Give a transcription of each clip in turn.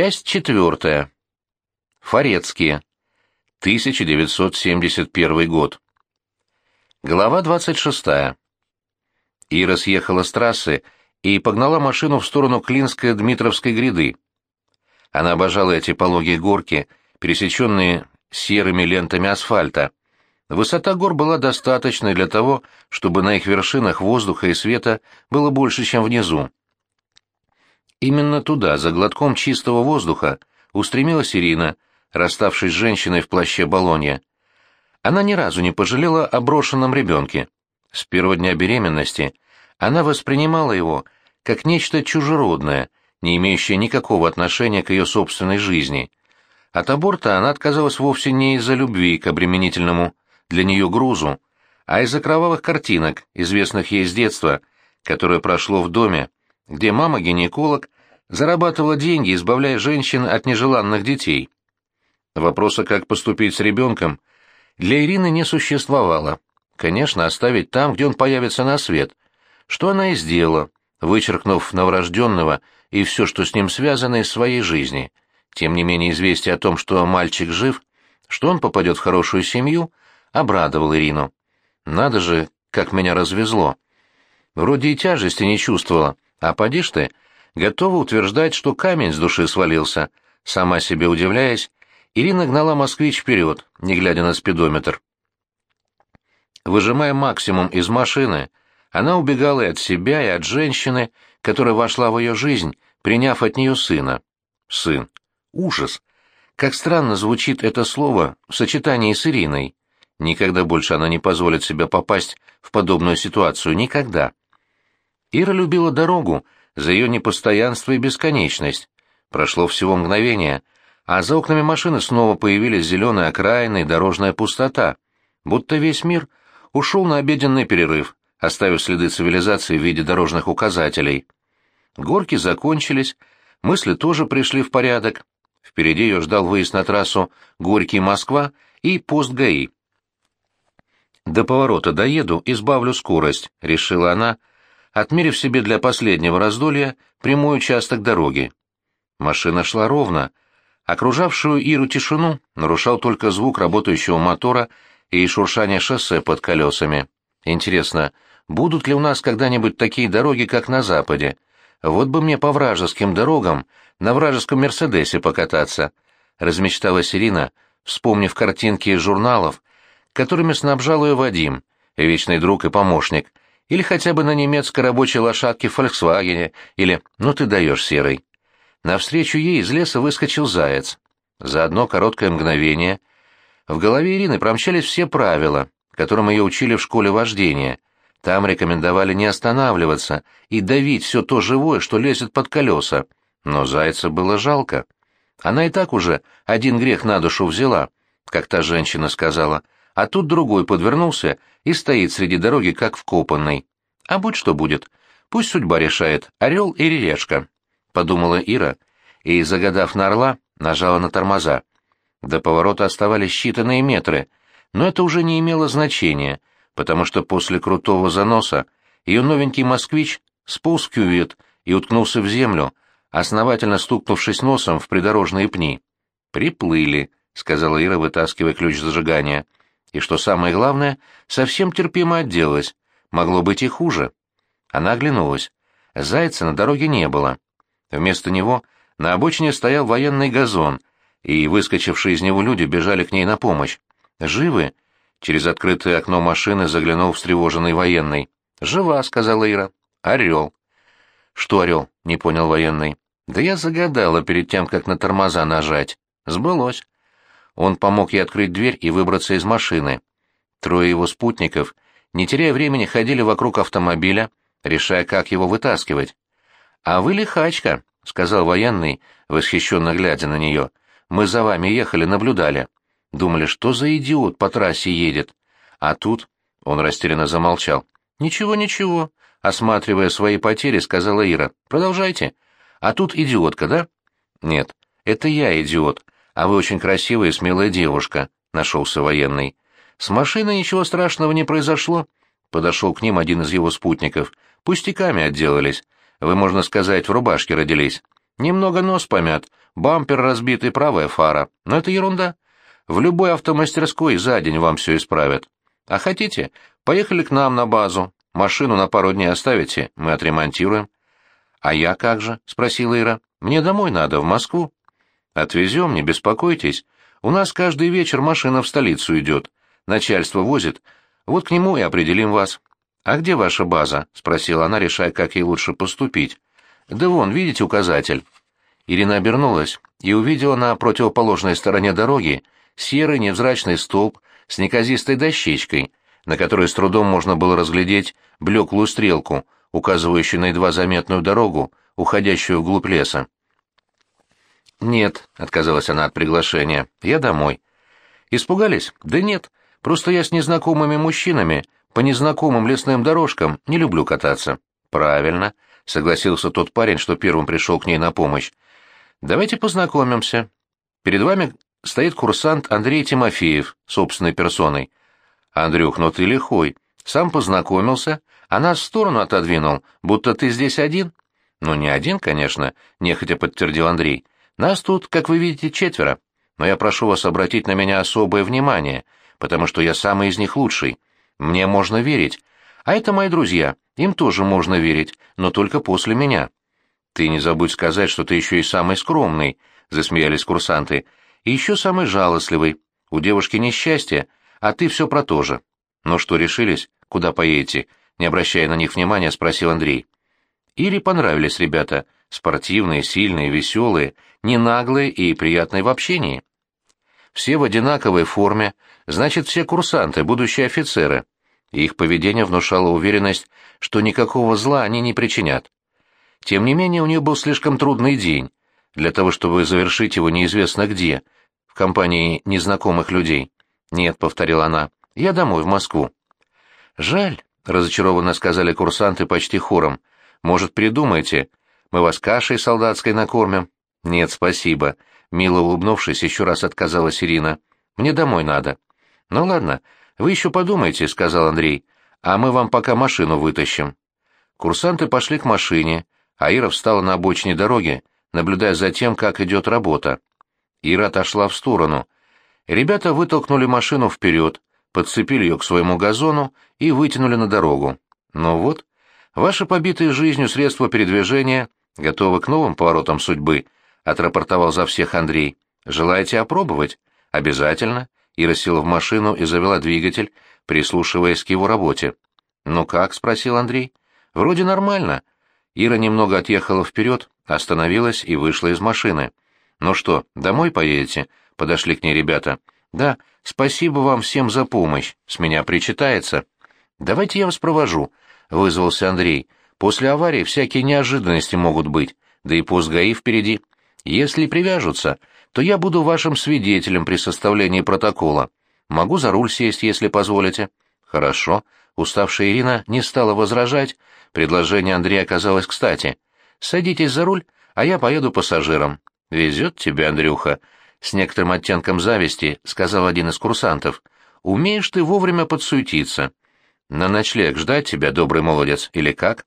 Часть четвертая. Форецкие. 1971 год. Глава 26. Ира съехала с трассы и погнала машину в сторону Клинской-Дмитровской гряды. Она обожала эти пологие горки, пересеченные серыми лентами асфальта. Высота гор была достаточной для того, чтобы на их вершинах воздуха и света было больше, чем внизу. Именно туда, за глотком чистого воздуха, устремилась Ирина, расставшись с женщиной в плаще Болонья. Она ни разу не пожалела о брошенном ребенке. С первого дня беременности она воспринимала его как нечто чужеродное, не имеющее никакого отношения к ее собственной жизни. От аборта она отказалась вовсе не из-за любви к обременительному для нее грузу, а из-за кровавых картинок, известных ей с детства, которое прошло в доме, где мама-гинеколог зарабатывала деньги, избавляя женщин от нежеланных детей. Вопроса, как поступить с ребенком, для Ирины не существовало. Конечно, оставить там, где он появится на свет. Что она и сделала, вычеркнув новорожденного и все, что с ним связано, из своей жизни. Тем не менее, известие о том, что мальчик жив, что он попадет в хорошую семью, обрадовал Ирину. Надо же, как меня развезло. Вроде и тяжести не чувствовала, а поди ж ты, готова утверждать, что камень с души свалился. Сама себе удивляясь, Ирина гнала москвич вперед, не глядя на спидометр. Выжимая максимум из машины, она убегала и от себя, и от женщины, которая вошла в ее жизнь, приняв от нее сына. Сын. Ужас. Как странно звучит это слово в сочетании с Ириной. Никогда больше она не позволит себе попасть в подобную ситуацию. Никогда. Ира любила дорогу за ее непостоянство и бесконечность. Прошло всего мгновение, а за окнами машины снова появились зеленые окраины и дорожная пустота, будто весь мир ушел на обеденный перерыв, оставив следы цивилизации в виде дорожных указателей. Горки закончились, мысли тоже пришли в порядок. Впереди ее ждал выезд на трассу Горький-Москва и пост ГАИ. «До поворота доеду, избавлю скорость», — решила она, отмерив себе для последнего раздолья прямой участок дороги. Машина шла ровно. Окружавшую Иру тишину нарушал только звук работающего мотора и шуршание шоссе под колесами. Интересно, будут ли у нас когда-нибудь такие дороги, как на Западе? Вот бы мне по вражеским дорогам на вражеском «Мерседесе» покататься, — размечталась Ирина, вспомнив картинки из журналов, которыми снабжал ее Вадим, вечный друг и помощник, или хотя бы на немецкой рабочей лошадке «Фольксвагене», или «Ну ты даешь, Серый». Навстречу ей из леса выскочил заяц. За одно короткое мгновение в голове Ирины промчались все правила, которым ее учили в школе вождения. Там рекомендовали не останавливаться и давить все то живое, что лезет под колеса. Но зайца было жалко. Она и так уже один грех на душу взяла, как та женщина сказала — а тут другой подвернулся и стоит среди дороги, как вкопанный. А будь что будет, пусть судьба решает, орел или решка, — подумала Ира, и, загадав на орла, нажала на тормоза. До поворота оставались считанные метры, но это уже не имело значения, потому что после крутого заноса ее новенький москвич сполз в кювет и уткнулся в землю, основательно стукнувшись носом в придорожные пни. «Приплыли», — сказала Ира, вытаскивая ключ зажигания. И что самое главное, совсем терпимо отделалась. Могло быть и хуже. Она оглянулась. Зайца на дороге не было. Вместо него на обочине стоял военный газон, и выскочившие из него люди бежали к ней на помощь. «Живы?» Через открытое окно машины заглянул встревоженный военный. «Жива», — сказала Ира. «Орел». «Что орел?» — не понял военный. «Да я загадала перед тем, как на тормоза нажать. Сбылось». Он помог ей открыть дверь и выбраться из машины. Трое его спутников, не теряя времени, ходили вокруг автомобиля, решая, как его вытаскивать. «А вы лихачка», — сказал военный, восхищенно глядя на нее. «Мы за вами ехали, наблюдали. Думали, что за идиот по трассе едет. А тут...» — он растерянно замолчал. «Ничего, ничего», — осматривая свои потери, сказала Ира. «Продолжайте. А тут идиотка, да?» «Нет, это я идиот», «А вы очень красивая и смелая девушка», — нашелся военный. «С машиной ничего страшного не произошло», — подошел к ним один из его спутников. «Пустяками отделались. Вы, можно сказать, в рубашке родились. Немного нос помят, бампер разбит и правая фара. Но это ерунда. В любой автомастерской за день вам все исправят. А хотите, поехали к нам на базу. Машину на пару дней оставите, мы отремонтируем. А я как же? спросила Ира. Мне домой надо, в Москву. Отвезем, не беспокойтесь. У нас каждый вечер машина в столицу идет. Начальство возит. Вот к нему и определим вас. А где ваша база? спросила она, решая, как ей лучше поступить. Да вон, видите указатель. Ирина обернулась и увидела на противоположной стороне дороги серый невзрачный столб с неказистой дощечкой, на которой с трудом можно было разглядеть блеклую стрелку, указывающую на едва заметную дорогу, уходящую вглубь леса. «Нет», — отказалась она от приглашения, — «я домой». «Испугались? Да нет, просто я с незнакомыми мужчинами по незнакомым лесным дорожкам не люблю кататься». «Правильно», — согласился тот парень, что первым пришел к ней на помощь. «Давайте познакомимся. Перед вами стоит курсант Андрей Тимофеев, собственной персоной. Андрюх, ну ты лихой. Сам познакомился, а нас в сторону отодвинул, будто ты здесь один. Ну, не один, конечно, нехотя подтвердил Андрей. Нас тут, как вы видите, четверо. Но я прошу вас обратить на меня особое внимание, потому что я самый из них лучший. Мне можно верить. А это мои друзья, им тоже можно верить, но только после меня. Ты не забудь сказать, что ты еще и самый скромный, засмеялись курсанты. И еще самый жалостливый. У девушки несчастье, а ты все про то же. Ну что, решились? Куда поедете? Не обращая на них внимания, спросил Андрей. Ире понравились ребята. Спортивные, сильные, веселые, не наглые и приятные в общении. Все в одинаковой форме, значит, все курсанты, будущие офицеры. их поведение внушало уверенность, что никакого зла они не причинят. Тем не менее, у нее был слишком трудный день, для того, чтобы завершить его неизвестно где, в компании незнакомых людей. «Нет», — повторила она, — «я домой, в Москву». «Жаль», — разочарованно сказали курсанты почти хором. «Может, придумайте? Мы вас кашей солдатской накормим?» «Нет, спасибо», — мило улыбнувшись, еще раз отказалась Ирина. «Мне домой надо». «Ну ладно, вы еще подумайте», — сказал Андрей, — «а мы вам пока машину вытащим». Курсанты пошли к машине, а Ира встала на обочине дороги, наблюдая за тем, как идет работа. Ира отошла в сторону. Ребята вытолкнули машину вперед, подцепили ее к своему газону и вытянули на дорогу. Ну вот, ваши побитые жизнью средства передвижения готовы к новым поворотам судьбы, отрапортовал за всех Андрей. Желаете опробовать? Обязательно. Ира села в машину и завела двигатель, прислушиваясь к его работе. «Ну как?» — спросил Андрей. «Вроде нормально». Ира немного отъехала вперед, остановилась и вышла из машины. «Ну что, домой поедете?» — подошли к ней ребята. «Да, спасибо вам всем за помощь, с меня причитается». «Давайте я вас провожу», — вызвался Андрей. «После аварии всякие неожиданности могут быть, да и пост ГАИ впереди. Если привяжутся, то я буду вашим свидетелем при составлении протокола. Могу за руль сесть, если позволите». «Хорошо». Уставшая Ирина не стала возражать, предложение Андрея оказалось кстати. Садитесь за руль, а я поеду пассажиром. Везет тебе, Андрюха. С некоторым оттенком зависти сказал один из курсантов. Умеешь ты вовремя подсуетиться. На ночлег ждать тебя, добрый молодец, или как?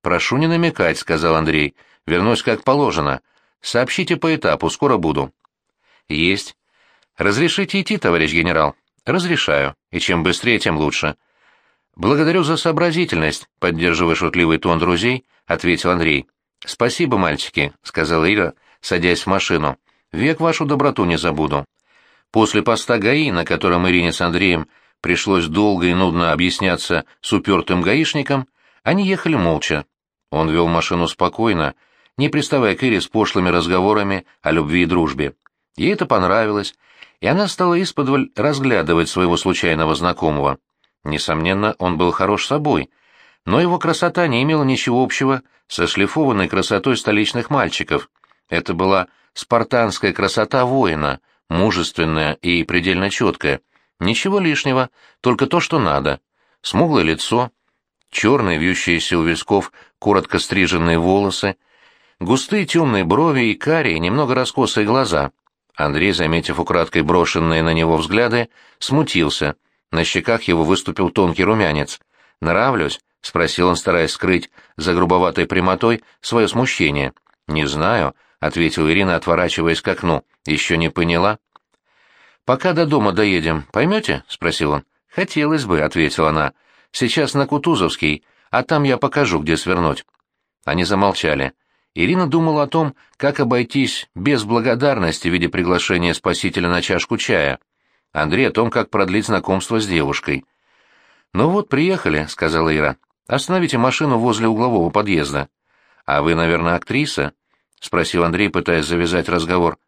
Прошу не намекать, сказал Андрей. Вернусь как положено. Сообщите по этапу, скоро буду. Есть. Разрешите идти, товарищ генерал? Разрешаю. И чем быстрее, тем лучше. Благодарю за сообразительность, поддерживая шутливый тон друзей, ответил Андрей. «Спасибо, мальчики», — сказала Ира, садясь в машину. «Век вашу доброту не забуду». После поста ГАИ, на котором Ирине с Андреем пришлось долго и нудно объясняться с упертым гаишником, они ехали молча. Он вел машину спокойно, не приставая к Ире с пошлыми разговорами о любви и дружбе. Ей это понравилось, и она стала исподволь разглядывать своего случайного знакомого. Несомненно, он был хорош собой, но его красота не имела ничего общего со шлифованной красотой столичных мальчиков. Это была спартанская красота воина, мужественная и предельно четкая. Ничего лишнего, только то, что надо. Смуглое лицо, черные вьющиеся у висков коротко стриженные волосы, густые темные брови и карие, немного раскосые глаза. Андрей, заметив украдкой брошенные на него взгляды, смутился. На щеках его выступил тонкий румянец. «Нравлюсь?» — спросил он, стараясь скрыть за грубоватой прямотой свое смущение. «Не знаю», — ответила Ирина, отворачиваясь к окну. «Еще не поняла?» «Пока до дома доедем, поймете?» — спросил он. «Хотелось бы», — ответила она. «Сейчас на Кутузовский, а там я покажу, где свернуть». Они замолчали. Ирина думала о том, как обойтись без благодарности в виде приглашения спасителя на чашку чая. Андрей о том, как продлить знакомство с девушкой. «Ну вот, приехали», — сказала Ира. «Остановите машину возле углового подъезда». «А вы, наверное, актриса?» — спросил Андрей, пытаясь завязать разговор.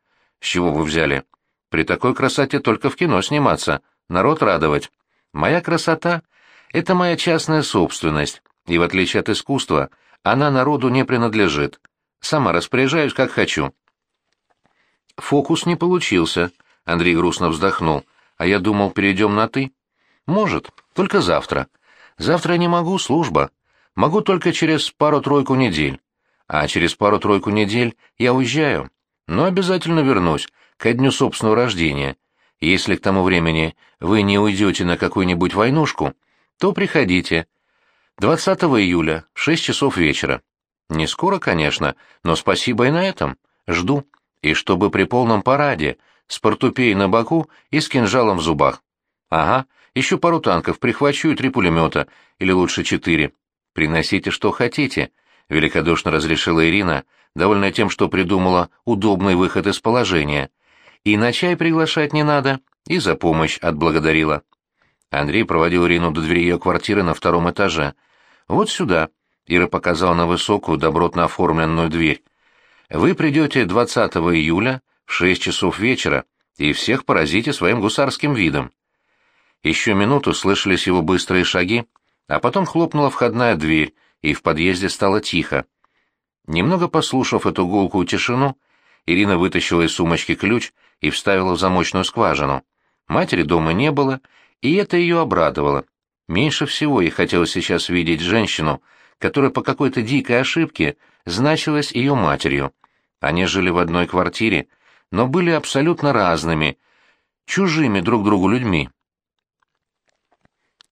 «С чего вы взяли?» «При такой красоте только в кино сниматься, народ радовать. Моя красота — это моя частная собственность, и, в отличие от искусства, она народу не принадлежит. Сама распоряжаюсь, как хочу». «Фокус не получился», — Андрей грустно вздохнул. «А я думал, перейдем на «ты». «Может, только завтра. Завтра я не могу, служба. Могу только через пару-тройку недель. А через пару-тройку недель я уезжаю. Но обязательно вернусь, ко дню собственного рождения. Если к тому времени вы не уйдете на какую-нибудь войнушку, то приходите. 20 июля, 6 часов вечера. Не скоро, конечно, но спасибо и на этом. Жду. И чтобы при полном параде, с портупеей на боку и с кинжалом в зубах. Ага, еще пару танков прихвачу и три пулемета, или лучше четыре. Приносите, что хотите, — великодушно разрешила Ирина, довольная тем, что придумала удобный выход из положения. И на чай приглашать не надо, и за помощь отблагодарила. Андрей проводил Ирину до двери ее квартиры на втором этаже. «Вот сюда», — Ира показала на высокую, добротно оформленную дверь. «Вы придете 20 июля в 6 часов вечера и всех поразите своим гусарским видом». Еще минуту слышались его быстрые шаги, а потом хлопнула входная дверь, и в подъезде стало тихо. Немного послушав эту гулкую тишину, Ирина вытащила из сумочки ключ и вставила в замочную скважину. Матери дома не было, и это ее обрадовало. Меньше всего ей хотелось сейчас видеть женщину, которая по какой-то дикой ошибке значилась ее матерью. Они жили в одной квартире, но были абсолютно разными, чужими друг другу людьми.